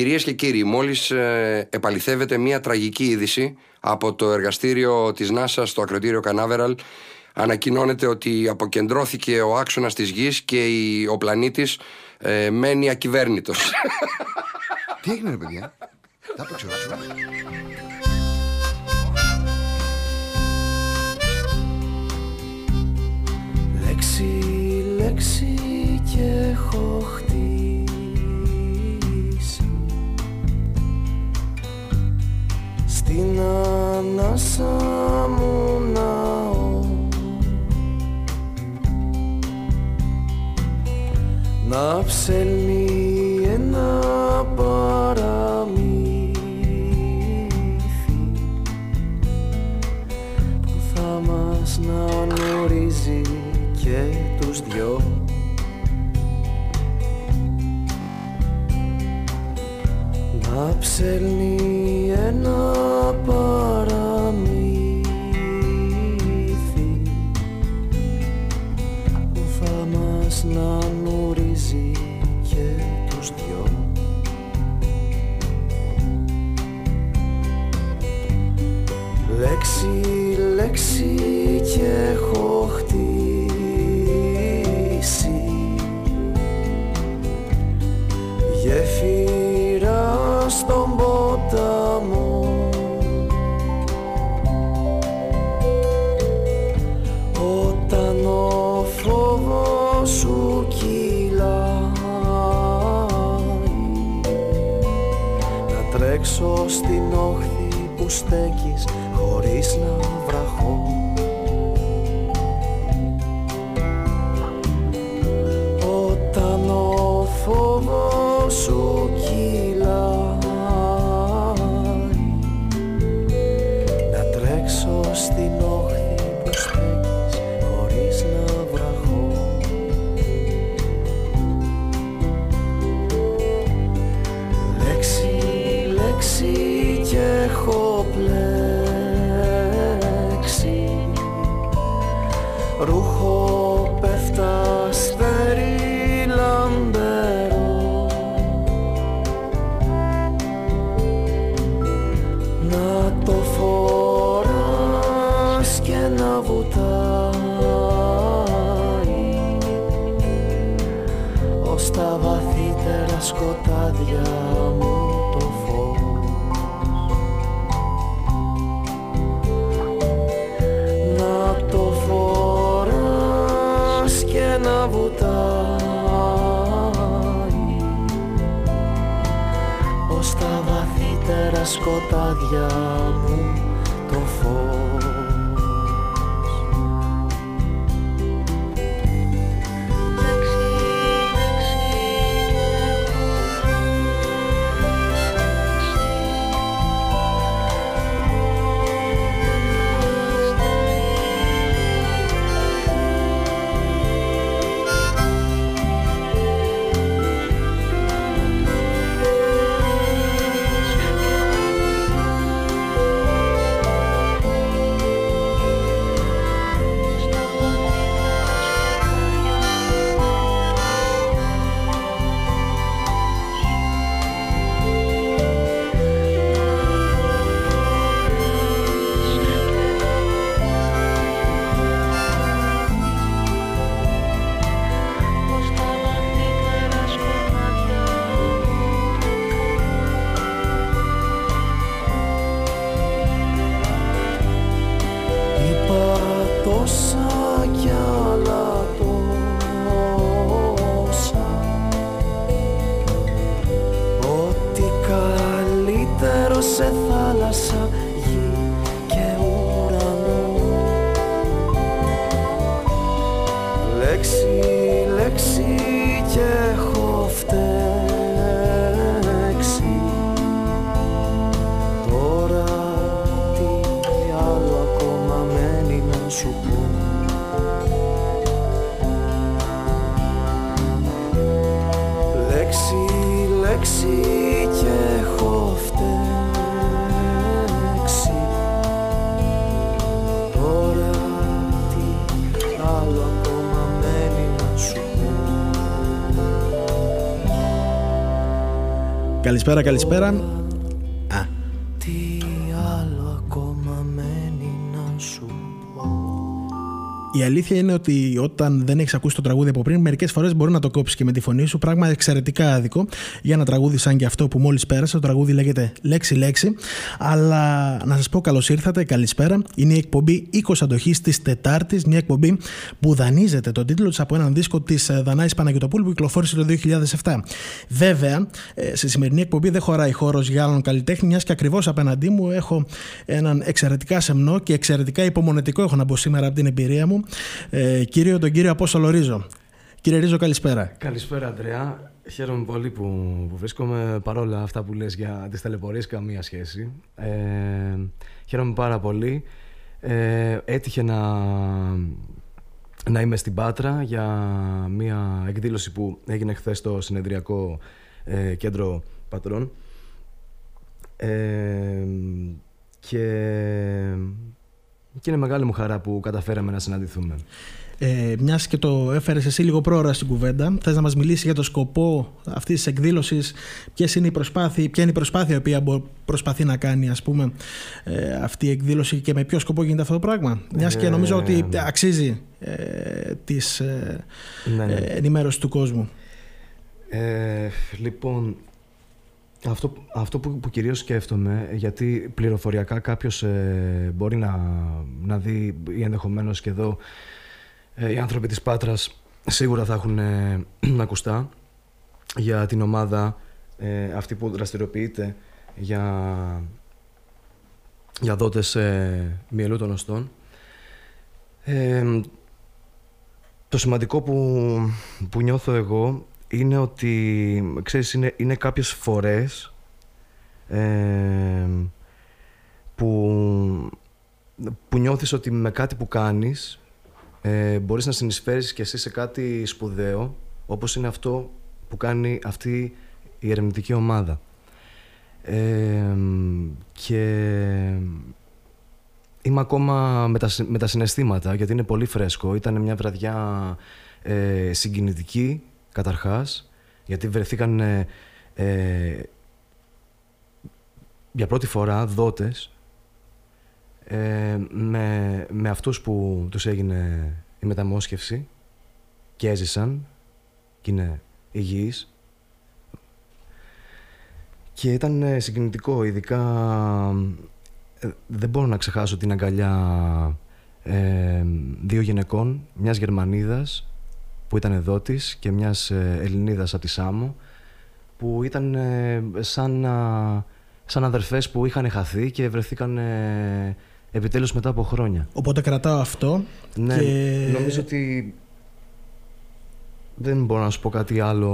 Κυρίες και κύριοι, μόλις ε, επαληθεύεται μια τραγική είδηση από το εργαστήριο της ΝΑΣΑ στο ακροτήριο Κανάβεραλ ανακοινώνεται ότι αποκεντρώθηκε ο άξονας της γης και η, ο πλανήτης ε, μένει ακυβέρνητος. Τι έγινε, ρε παιδιά; Τα έπαιξε Λέξη, λέξη και έχω Στην ανάσα μου ναό Να ψελνεί ένα παραμύθι Που θα μας να γνωρίζει και τους δυο. Να ψελνεί στην όχθη που στέκεις να βουτάει ως τα βαθύτερα σκοτάδια μου σε θάλασσα, Καλησπέρα, καλησπέρα. Η αλήθεια είναι ότι όταν δεν έχεις ακούσει το τραγούδι από πριν, μερικές φορές μπορεί να το κόψεις και με τη φωνή σου. Πράγμα εξαιρετικά άδικο για ένα τραγούδι σαν και αυτό που μόλις πέρασε. Το τραγούδι λέγεται Λέξη Λέξη. Αλλά να σας πω καλώς ήρθατε, καλησπέρα. Είναι η εκπομπή 20 αντοχής της Τετάρτης. Μια εκπομπή που δανείζεται τον τίτλο της από έναν δίσκο της Δανάης Παναγιοτοπούλου που κυκλοφόρησε το 2007. Βέβαια, ε, στη σημερινή εκπομπή δεν χωράει χώρος για άλλον καλλιτέχνη, μιας και ακριβώς απέναντί μου έχω έναν εξαιρετικά σεμνό και εξαιρετικά υπομονετικό, έχω να πω σήμερα από την εμπειρία μου, ε, κύριο τον κύριο Απόστολο Ρίζο. Κύριε Ρίζο, καλησπέρα. Καλησπέρα, Αντρέα. Χαίρομαι πολύ που, που βρίσκομαι παρόλα αυτά που λες για τις ταλαιπωρίες καμία σχέση. Ε, χαίρομαι πάρα πολύ. Ε, έτυχε να, να είμαι στην Πάτρα για μια εκδήλωση που έγινε χθες στο συνεδριακό ε, κέντρο πατρών. Ε, και, και είναι μεγάλη μου χαρά που καταφέραμε να συναντηθούμε. Ε, Μιας και το έφερες εσύ λίγο πρόωρα στην κουβέντα, θες να μας μιλήσεις για το σκοπό αυτής της εκδήλωσης, ποια είναι η προσπάθεια, ποια είναι η προσπάθεια η οποία μπο- προσπαθεί να κάνει ας πούμε, ε, αυτή η εκδήλωση και με ποιο σκοπό γίνεται αυτό το πράγμα. Μιας και νομίζω ότι αξίζει ε, της ε, Ναι, ναι. ε, ενημέρωσης του κόσμου. Ε, λοιπόν, αυτό, αυτό που, που κυρίως σκέφτομαι, γιατί πληροφοριακά κάποιος ε, μπορεί να, να δει ή ενδεχομένως και εδώ ε, οι άνθρωποι της Πάτρας σίγουρα θα έχουν ε, ακουστά για την ομάδα ε, αυτή που δραστηριοποιείται για, για δότες ε, μυελού των οστών. Ε, το σημαντικό που, που νιώθω εγώ είναι ότι, ξέρεις, είναι, είναι κάποιες φορές ε, που, που νιώθεις ότι με κάτι που κάνεις ε, μπορείς να συνεισφέρεις και εσύ σε κάτι σπουδαίο όπως είναι αυτό που κάνει αυτή η ερευνητική ομάδα. Ε, και είμαι ακόμα με τα, συ- με τα συναισθήματα γιατί είναι πολύ φρέσκο. Ήταν μια βραδιά ε, συγκινητική καταρχάς γιατί βρεθήκαν ε, ε, για πρώτη φορά δότες ε, με, με αυτούς που τους έγινε η μεταμόσχευση και έζησαν και είναι υγιείς. Και ήταν ε, συγκινητικό ειδικά ε, δεν μπορώ να ξεχάσω την αγκαλιά ε, δύο γυναικών μιας Γερμανίδας που ήταν εδώτης και μιας ε, Ελληνίδας από τη Σάμο που ήταν ε, σαν, να- σαν αδερφές που είχαν χαθεί και βρεθήκαν ε, επιτέλους μετά από χρόνια. Οπότε κρατάω αυτό Ναι, και νομίζω ότι δεν μπορώ να σου πω κάτι άλλο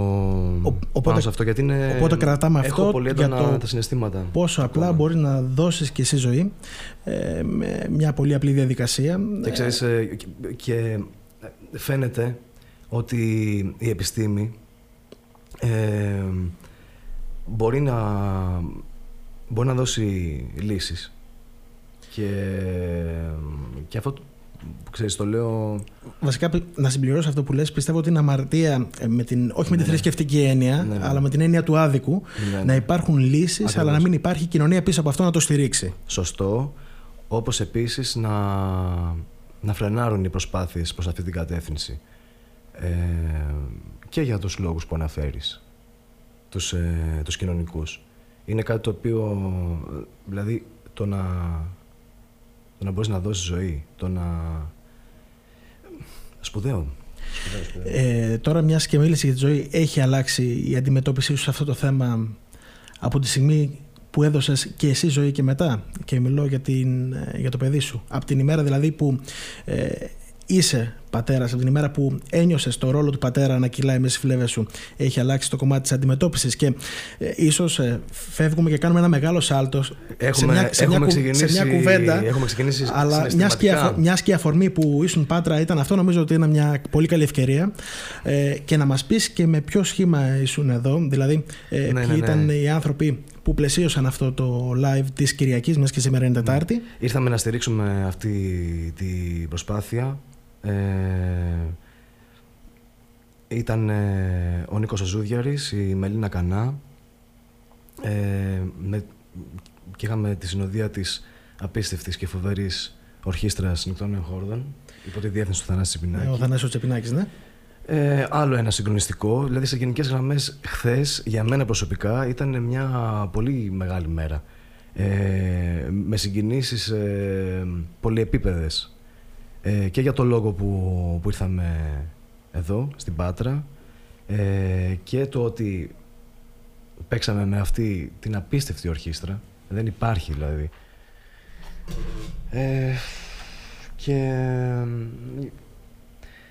οπότε- πάνω σε αυτό γιατί είναι... οπότε κρατάμε έχω αυτό πολύ για έντονα το τα συναισθήματα. πόσο απλά ακόμα. μπορεί να δώσεις και εσύ ζωή ε, με μια πολύ απλή διαδικασία. Και ξέρεις, ε, και- και φαίνεται ότι η επιστήμη ε, μπορεί, να, μπορεί να δώσει λύσεις. Και, και αυτό, ξέρεις, το λέω... Βασικά, να συμπληρώσω αυτό που λες, πιστεύω ότι είναι αμαρτία, ε, με την, όχι με τη θρησκευτική έννοια, Ναι, ναι. αλλά με την έννοια του άδικου, Ναι, ναι. να υπάρχουν λύσεις, Ακριβώς. αλλά να μην υπάρχει κοινωνία πίσω από αυτό να το στηρίξει. σωστό, όπως επίσης να, να φρενάρουν οι προσπάθειες προς αυτή την κατεύθυνση. Ε, και για τους λόγους που αναφέρεις, τους, ε, τους κοινωνικούς. Είναι κάτι το οποίο, ε, δηλαδή, το να, το να μπορείς να δώσεις ζωή, το να... Σπουδαίο. Σπουδαίο, σπουδαίο. Ε, τώρα, μιας και μίλησε για τη ζωή, έχει αλλάξει η αντιμετώπιση σου σε αυτό το θέμα από τη στιγμή που έδωσες και εσύ ζωή και μετά; Και μιλώ για, την, ε, για το παιδί σου. Από την ημέρα δηλαδή που ε, είσαι πατέρας, από την ημέρα που ένιωσες το ρόλο του πατέρα να κυλάει μέσα στις φλέβες σου, έχει αλλάξει το κομμάτι της αντιμετώπισης και ε, ίσως ε, φεύγουμε και κάνουμε ένα μεγάλο σάλτο Έχουμε- σε, μια, σε, μια, έχουμε κου- σε μια ξεκινήσει- κουβέντα. έχουμε ξεκινήσει αλλά μιας και, συναισθηματικά. αφο- μιας και η αφορμή που ήσουν Πάτρα ήταν αυτό, νομίζω ότι είναι μια πολύ καλή ευκαιρία ε, και να μας πεις και με ποιο σχήμα ήσουν εδώ, δηλαδή ε, Ναι, ποιοι ναι, ναι. ήταν οι άνθρωποι που πλαισίωσαν αυτό το live της Κυριακής, μιας και σήμερα είναι Τετάρτη; Ήρθαμε να στηρίξουμε αυτή την προσπάθεια. Ε, ήταν ε, ο Νίκος Αζούδιαρης, η Μελίνα Κανά, Ε, με, και είχαμε τη συνοδεία της απίστευτης και φοβερής ορχήστρας Νικτών Χόρδων υπό τη διεύθυνση του Θανάση Τσεπινάκη. Ε, ο Θανάσης Τσεπινάκης, ναι. Ε, άλλο ένα συγκλονιστικό. Δηλαδή, σε γενικές γραμμές, χθες για μένα προσωπικά ήταν μια πολύ μεγάλη μέρα. Ε, με συγκινήσεις ε, πολυεπίπεδες ε, και για το λόγο που, που ήρθαμε εδώ στην Πάτρα ε, και το ότι παίξαμε με αυτή την απίστευτη ορχήστρα δεν υπάρχει δηλαδή. Ε, και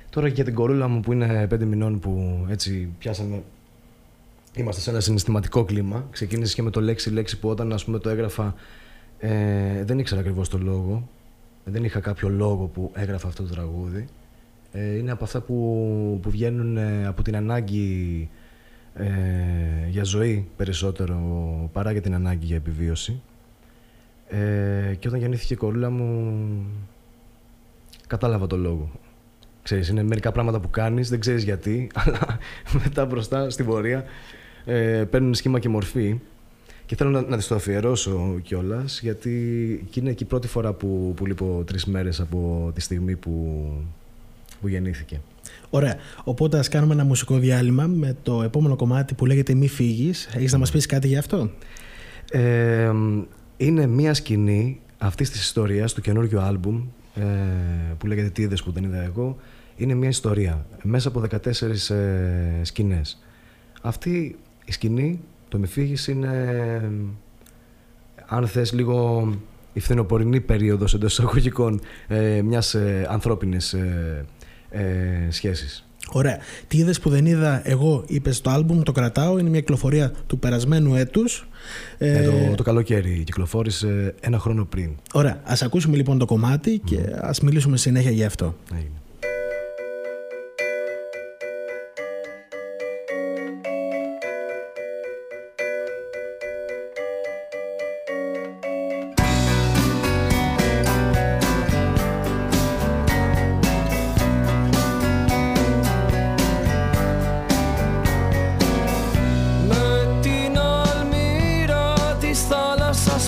τώρα και για την κορούλα μου που είναι πέντε μηνών που έτσι πιάσαμε είμαστε σε ένα συναισθηματικό κλίμα. Ξεκίνησε και με το λέξη-λέξη που όταν ας πούμε το έγραφα ε, δεν ήξερα ακριβώς το λόγο δεν είχα κάποιο λόγο που έγραφα αυτό το τραγούδι ε, είναι από αυτά που, που βγαίνουν ε, από την ανάγκη ε, για ζωή περισσότερο παρά για την ανάγκη για επιβίωση. Ε, και όταν γεννήθηκε η κορούλα μου κατάλαβα το λόγο. Ξέρεις, είναι μερικά πράγματα που κάνεις, δεν ξέρεις γιατί, αλλά μετά μπροστά στην πορεία ε, παίρνουν σχήμα και μορφή. Και θέλω να, να της το αφιερώσω κιόλας, γιατί και είναι και η πρώτη φορά που, που λείπω τρεις μέρες από τη στιγμή που, που γεννήθηκε. Ωραία. Οπότε ας κάνουμε ένα μουσικό διάλειμμα με το επόμενο κομμάτι που λέγεται Μη φύγεις. Έχεις να μας πεις κάτι γι' αυτό; Ε, είναι μία σκηνή αυτής της ιστορίας του καινούργιου άλμπουμ ε, που λέγεται Τι είδες που δεν είδα εγώ. Είναι μία ιστορία μέσα από 14 ε, σκηνές. Αυτή η σκηνή, το Μη φύγεις, είναι αν θες λίγο η φθινοπορεινή περίοδος εντός εισαγωγικών ε, μιας ε, ανθρώπινης ε, ε, σχέσης. Ωραία. Τι είδες που δεν είδα εγώ, είπες το άλμπουμ, το κρατάω. Είναι μια κυκλοφορία του περασμένου έτους. Ε, το, το καλοκαίρι κυκλοφόρησε ένα χρόνο πριν. Ωραία. Α ακούσουμε λοιπόν το κομμάτι και ας μιλήσουμε συνέχεια γι' αυτό. Έγινε.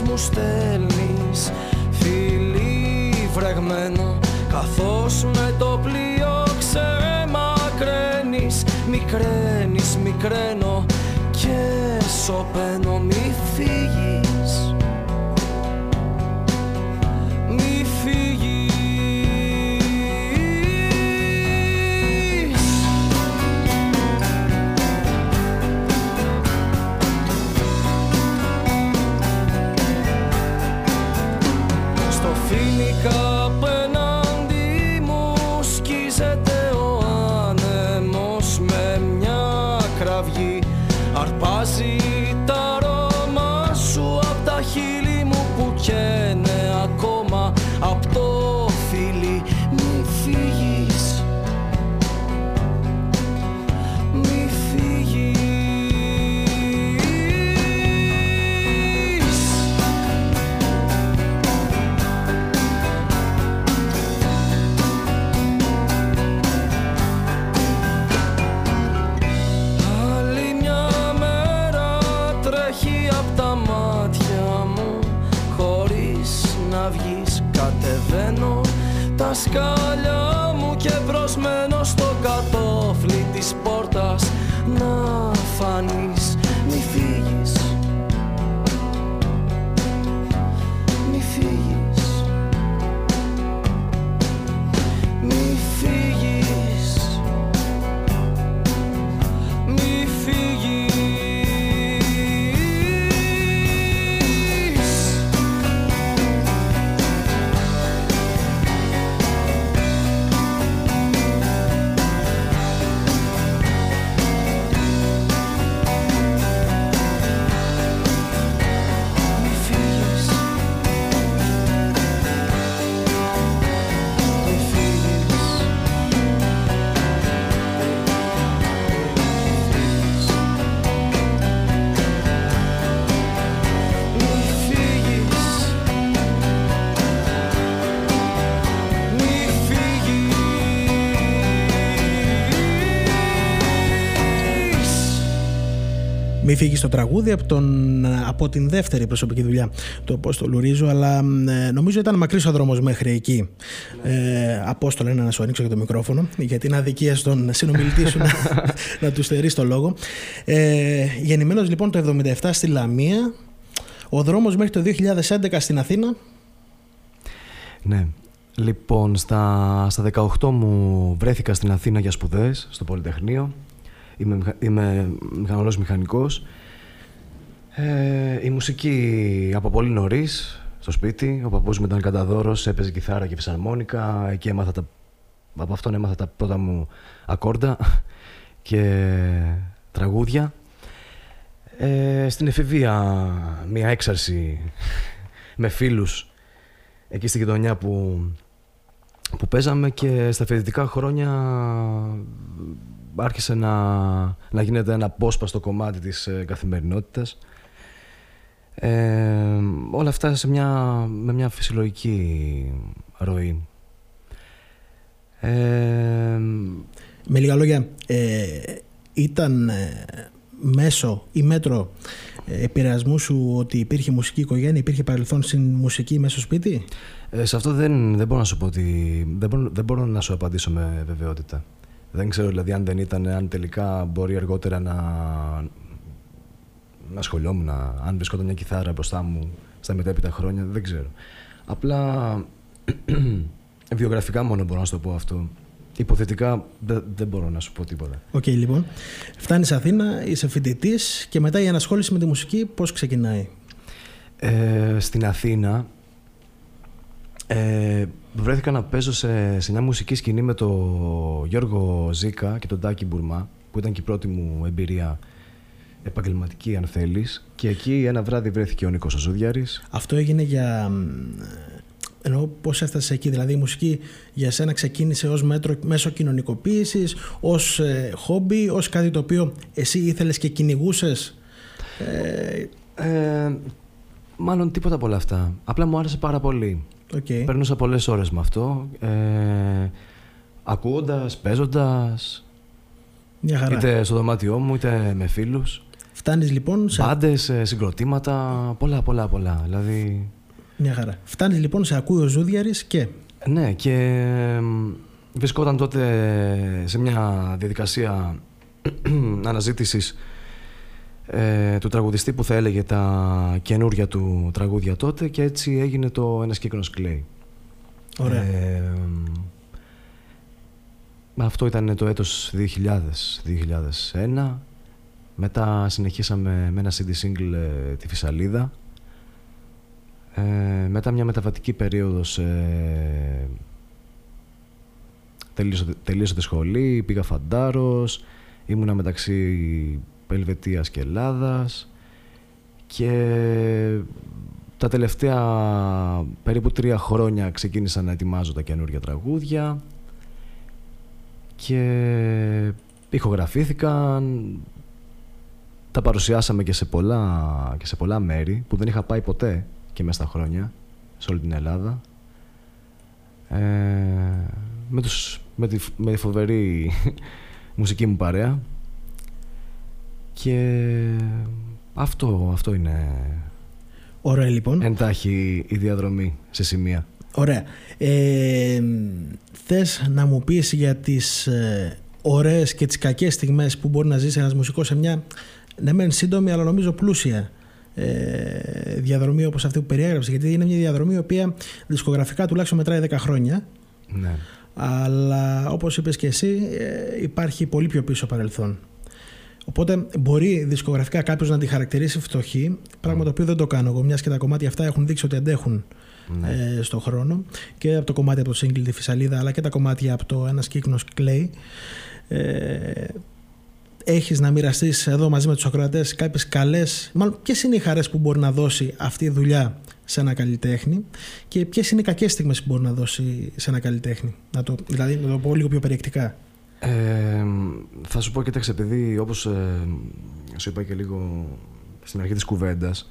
Μου στέλνεις Φιλί βρεγμένο Καθώς με το πλοίο ξεμακραίνεις. Μικραίνεις, μικραίνω και σωπαίνω Μη φύγεις αρπάζει τα αρώμα σου απ' τα χείλη μου που καίνε τα σκάλια μου Και προσμένω στο κατόφλι της πόρτας. Να φανείς φύγει στο τραγούδι από, τον, από την δεύτερη προσωπική δουλειά του Απόστολου Ρίζου, αλλά ε, νομίζω ήταν μακρύς ο δρόμος μέχρι εκεί. Ε, Απόστολο, ένα να σου ανοίξω και το μικρόφωνο, γιατί είναι αδικία στον συνομιλητή σου να, να του στερείς το λόγο. Ε, Γεννημένος λοιπόν το 1977 στη Λαμία, ο δρόμος μέχρι το 2011 στην Αθήνα. Ναι. Λοιπόν, στα, στα 18 μου βρέθηκα στην Αθήνα για σπουδές, στο Πολυτεχνείο. Είμαι, είμαι μηχανολός μηχανικός. Ε, η μουσική από πολύ νωρίς στο σπίτι. Ο παππούς μου ήταν καταδόρος, έπαιζε κιθάρα και φυσαρμόνικα. Εκεί έμαθα τα, από αυτόν έμαθα τα πρώτα μου ακόρντα και τραγούδια. Ε, στην εφηβεία μια έξαρση με φίλους εκεί στη γειτονιά που, που παίζαμε και στα φοιτητικά χρόνια άρχισε να, να γίνεται ένα απόσπαστο κομμάτι της ε, καθημερινότητας. Ε, όλα αυτά σε μια, με μια φυσιολογική ροή. Ε, με λίγα λόγια, ήταν μέσο ή μέτρο ε, επηρεασμού σου ότι υπήρχε μουσική οικογένεια, υπήρχε παρελθόν στην μουσική μέσα στο σπίτι; Ε, σε αυτό δεν, δεν μπορώ να σου πω ότι. Δεν μπορώ, δεν μπορώ να σου απαντήσω με βεβαιότητα. Δεν ξέρω δηλαδή αν δεν ήταν, αν τελικά μπορεί αργότερα να, να ασχολιόμουν, αν βρισκόταν μια κιθάρα μπροστά μου στα μετέπειτα χρόνια, δεν ξέρω. Απλά βιογραφικά μόνο μπορώ να σου το πω αυτό. Υποθετικά δεν μπορώ να σου πω τίποτα. OK, okay, λοιπόν. Φτάνει Αθήνα, είσαι φοιτητής και μετά η ανασχόληση με τη μουσική πώς ξεκινάει; Ε, στην Αθήνα ε, βρέθηκα να παίζω σε, σε μια μουσική σκηνή με τον Γιώργο Ζήκα και τον Τάκη Μπουρμά που ήταν και η πρώτη μου εμπειρία επαγγελματική αν θέλεις και εκεί ένα βράδυ βρέθηκε ο Νίκος Ζούδιαρης. Αυτό έγινε για ενώ πώς έφτασε εκεί, δηλαδή η μουσική για σένα ξεκίνησε ως μέσο κοινωνικοποίησης, ως ε, χόμπι, ως κάτι το οποίο εσύ ήθελες και κυνηγούσες; Ε, ε, μάλλον τίποτα από όλα αυτά. Απλά μου άρεσε πάρα πολύ. Okay. Περνούσα πολλές ώρες με αυτό. Ε, Ακούγοντας, παίζοντας. Είτε στο δωμάτιό μου, είτε με φίλους. Φτάνεις λοιπόν σε. Πάντες, συγκροτήματα, πολλά, πολλά, πολλά. Δηλαδή. Μια χαρά. Φτάνεις λοιπόν σε ακούει ο Ζούδιαρης και. Ναι, και βρισκόταν τότε σε μια διαδικασία αναζήτησης ε, του τραγουδιστή που θα έλεγε τα καινούρια του τραγούδια τότε και έτσι έγινε το «Ένας κύκνος κλαίει». Ωραία. Ε, αυτό ήταν το έτος 2000-2001. Μετά συνεχίσαμε με ένα CD single ε, τη Φυσαλίδα ε, μετά μια μεταβατική περίοδος ε, τελείωσα, τη σχολή, πήγα φαντάρος, ήμουνα μεταξύ Ελβετίας και Ελλάδας. Και τα τελευταία περίπου τρία χρόνια ξεκίνησα να ετοιμάζω τα καινούργια τραγούδια και ηχογραφήθηκαν, τα παρουσιάσαμε και σε πολλά, και σε πολλά μέρη που δεν είχα πάει ποτέ και μέσα στα χρόνια σε όλη την Ελλάδα. Ε, με, τους, με, τη, με τη φοβερή μουσική μου παρέα και αυτό, αυτό είναι. Ωραία λοιπόν. Εντάχει η διαδρομή σε σημεία. Ωραία. Ε, Θες να μου πεις για τις ε, ωραίες και τις κακές στιγμές που μπορεί να ζήσει ένας μουσικός σε μια ναι μεν σύντομη αλλά νομίζω πλούσια ε, διαδρομή όπως αυτή που περιέγραψες. Γιατί είναι μια διαδρομή η οποία δισκογραφικά τουλάχιστον μετράει 10 χρόνια. Ναι. αλλά όπως είπες και εσύ ε, υπάρχει πολύ πιο πίσω παρελθόν Οπότε μπορεί δισκογραφικά κάποιος να τη χαρακτηρίσει φτωχή, πράγμα το οποίο δεν το κάνω εγώ, μιας και τα κομμάτια αυτά έχουν δείξει ότι αντέχουν ναι. ε, στον χρόνο και από το κομμάτι από το single τη Φυσαλίδα, αλλά και τα κομμάτια από το ένας κύκνος Clay. Ε, έχεις να μοιραστείς εδώ μαζί με τους ακροατές κάποιες καλές, μάλλον ποιες είναι οι χαρές που μπορεί να δώσει αυτή η δουλειά σε ένα καλλιτέχνη και ποιες είναι οι κακές στιγμές που μπορεί να δώσει σε ένα καλλιτέχνη. Να το, δηλαδή να το πω λίγο πιο περιεκτικά. Ε, θα σου πω, κοίταξε, επειδή όπως ε, σου είπα και λίγο στην αρχή της κουβέντας,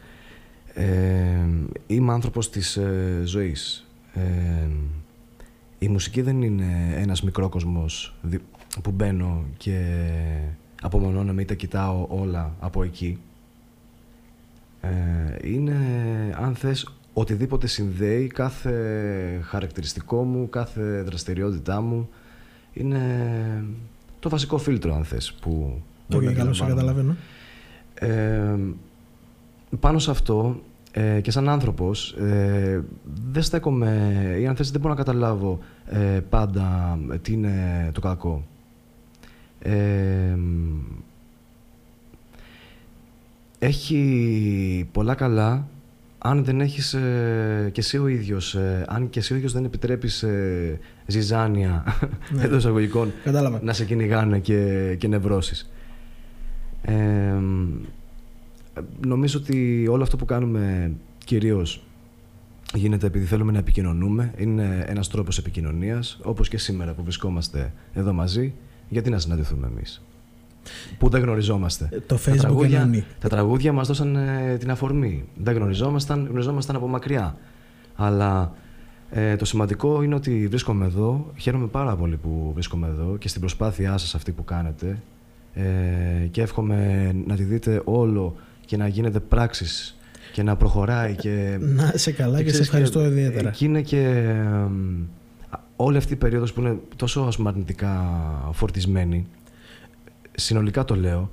ε, είμαι άνθρωπος της ε, ζωής. Ε, η μουσική δεν είναι ένας μικρόκοσμος που μπαίνω και απομονώνομαι ή τα κοιτάω όλα από εκεί. Ε, είναι, αν θες, οτιδήποτε συνδέει κάθε χαρακτηριστικό μου, κάθε δραστηριότητά μου. Είναι το βασικό φίλτρο, αν θες, που Το μπορεί okay, να καλώς σε αντιλαμβάνομαι. καταλαβαίνω. Ε, πάνω σε αυτό ε, και σαν άνθρωπος ε, δεν στέκομαι ή αν θες δεν μπορώ να καταλάβω ε, πάντα τι είναι το κακό. Ε, έχει πολλά καλά αν δεν έχεις ε, και εσύ ο ίδιος, ε, αν και εσύ ο ίδιος δεν επιτρέπεις ε, ζυζάνια Ναι. εντός εισαγωγικών Κατάλαβα. να σε κυνηγάνε και, και νευρώσεις. Ε, νομίζω ότι όλο αυτό που κάνουμε κυρίως γίνεται επειδή θέλουμε να επικοινωνούμε. Είναι ένας τρόπος επικοινωνίας, όπως και σήμερα που βρισκόμαστε εδώ μαζί. Γιατί να συναντηθούμε εμείς, που δεν γνωριζόμαστε. Ε, Το Τα Facebook τραγούδια, ενώνει. τα τραγούδια μας δώσαν ε, την αφορμή. Δεν γνωριζόμασταν, γνωριζόμασταν από μακριά. Αλλά ε, το σημαντικό είναι ότι βρίσκομαι εδώ. Χαίρομαι πάρα πολύ που βρίσκομαι εδώ και στην προσπάθειά σας αυτή που κάνετε. Ε, και εύχομαι να τη δείτε όλο και να γίνεται πράξεις και να προχωράει και... Να είσαι καλά και, σε ξέρεις ευχαριστώ και- ιδιαίτερα. Και είναι και εμ, α, όλη αυτή η περίοδος που είναι τόσο ας πούμε, αρνητικά φορτισμένη, συνολικά το λέω,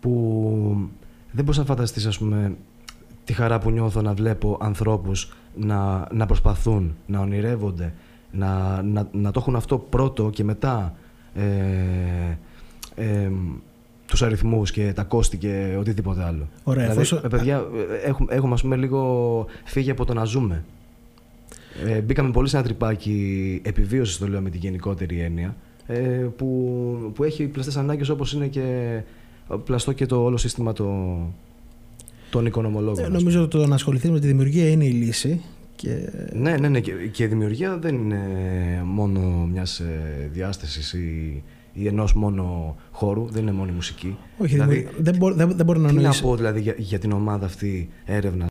που δεν μπορείς να φανταστείς ας πούμε, τη χαρά που νιώθω να βλέπω ανθρώπους να, να προσπαθούν, να ονειρεύονται, να, να, να το έχουν αυτό πρώτο και μετά ε, ε, τους αριθμούς και τα κόστη και οτιδήποτε άλλο. Ωραία, δηλαδή, εφόσον- ε, παιδιά, ε, έχουμε, έχουμε ας πούμε λίγο φύγει από το να ζούμε. Ε, μπήκαμε πολύ σε ένα τρυπάκι επιβίωσης, το λέω με την γενικότερη έννοια, ε, που, που έχει πλαστές ανάγκες όπως είναι και πλαστό και το όλο σύστημα το, των οικονομολόγων. Ε, ας πούμε. νομίζω ότι το να ασχοληθεί με τη δημιουργία είναι η λύση. Και... Ναι, ναι, ναι. Και, και η δημιουργία δεν είναι μόνο μιας ε, διάστασης ή, ή ενός μόνο χώρου, δεν είναι μόνο η μουσική. Όχι, δηλαδή, δημιουργία- δεν, μπορεί, δεν, δεν μπορεί να τι να νοήσει. πω δηλαδή για, για την ομάδα αυτή έρευνα